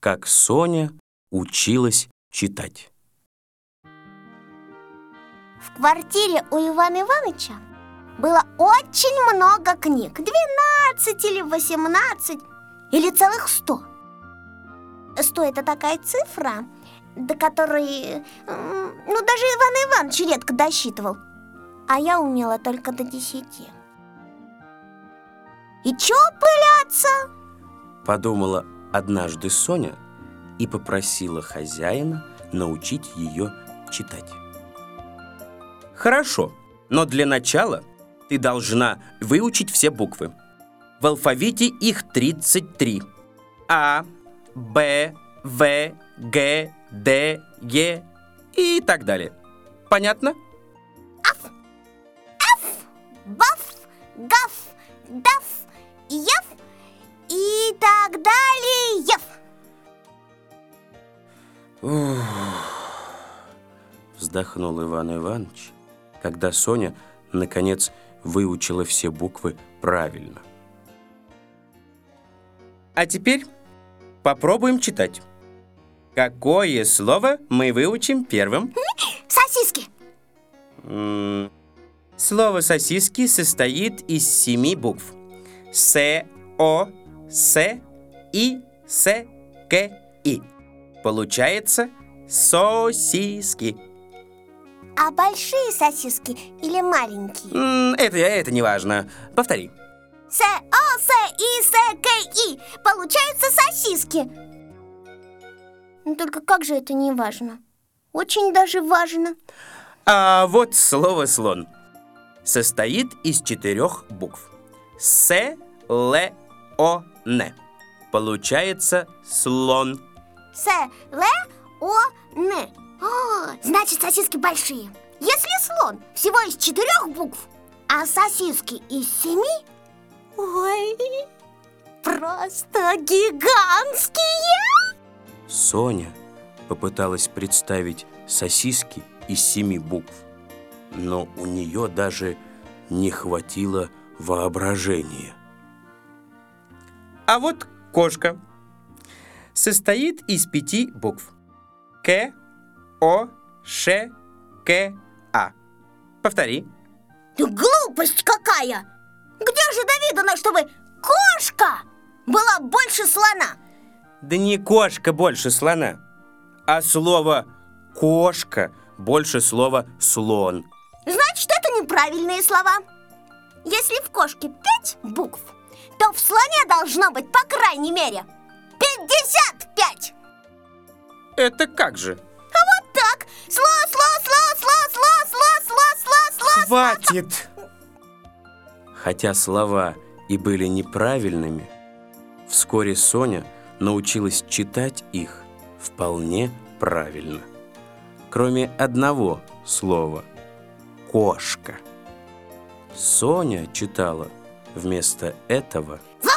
как Соня училась читать. В квартире у Ивана Ивановича было очень много книг 12 или 18 или целых 100 100 это такая цифра, до которой, ну, даже Иван Иванович редко досчитывал А я умела только до 10 И чё пыляться? Подумала однажды Соня и попросила хозяина научить ее читать. Хорошо, но для начала ты должна выучить все буквы. В алфавите их 33. А, Б, В, Г, Д, Е и так далее. Понятно? Аф, Аф, Баф, Гаф, Вздохнул Иван Иванович, когда Соня, наконец, выучила все буквы правильно. А теперь попробуем читать. Какое слово мы выучим первым? Сосиски. М, Слово «сосиски» состоит из семи букв. С, О, С, И, С, К, И. Получается сосиски. А большие сосиски или маленькие? Это, это не важно. Повтори. С, О, С, И, С, К, И. Получаются сосиски. Ну, только как же это не важно? Очень даже важно. А вот слово «слон» состоит из четырех букв. С, Л, О, Н. Получается слон. С, Л, О, Н. О, значит, сосиски большие. Если слон всего из четырех букв, а сосиски из семи, ой, просто гигантские. Соня попыталась представить сосиски из семи букв, но у нее даже не хватило воображения. А вот кошка состоит из пяти букв. К, О, Ш, К, А. Повтори. Глупость какая! Где же довидано, чтобы кошка была больше слона? Да не кошка больше слона, а слово «кошка» больше слова «слон». Значит, это неправильные слова. Если в кошке пять букв, то в слоне должно быть, по крайней мере, 55. Это как же? А вот так. Сло, сло, сло, сло, сло, сло, сло, сло, сло. Хватит! Хотя слова и были неправильными, вскоре Соня научилась читать их вполне правильно. Кроме одного слова «кошка». Соня читала вместо этого В